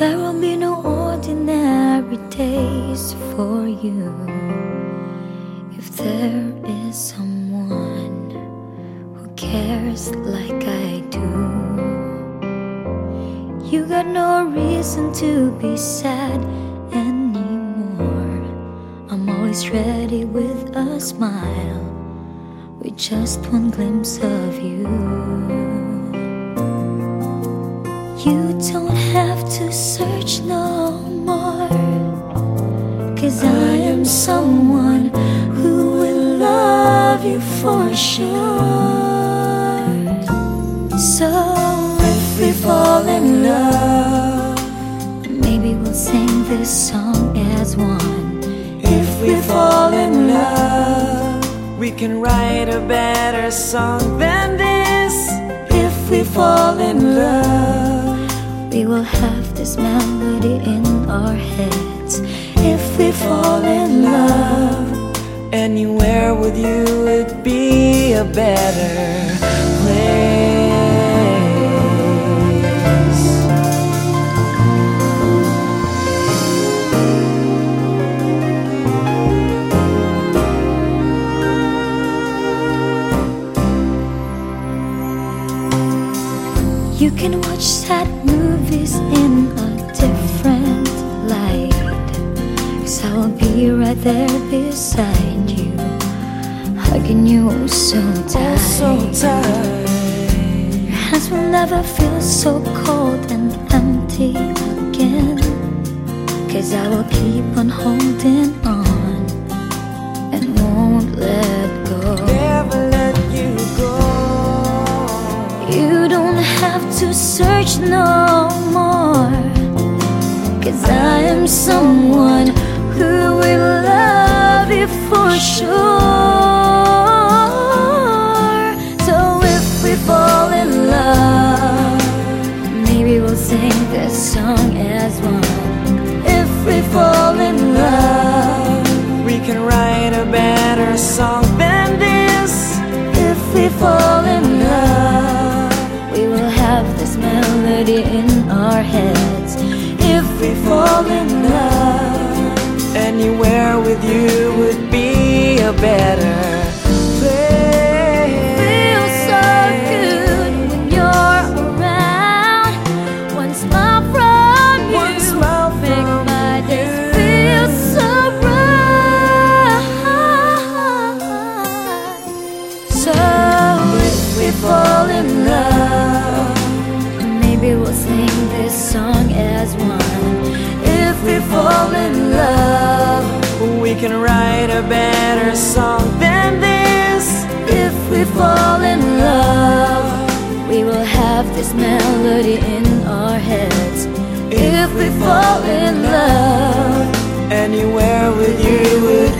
There will be no ordinary days for you if there is someone who cares like I do. You got no reason to be sad anymore. I'm always ready with a smile, with just one glimpse of you. You don't have to search no more. Cause I am someone who will love you for sure. So if we fall in love, maybe we'll sing this song as one. If we fall in love, we can write a better song than this. If we fall in love, we will have this melody in our heads. If we fall in love, anywhere with you would be a better You can watch sad movies in a different light. Cause I will be right there beside you, hugging you oh so tight. So tight. Your hands will never feel so cold and empty again. Cause I will keep on holding on and won't let to search no more. Cause I am someone who will love you for sure. So if we fall in love, maybe we'll sing this song as one. In our heads. If we fall in love, Anywhere with you would be a better We can write a better song than this. if we fall in love, we will have this melody in our heads. If we fall in love, Anywhere with you would be a better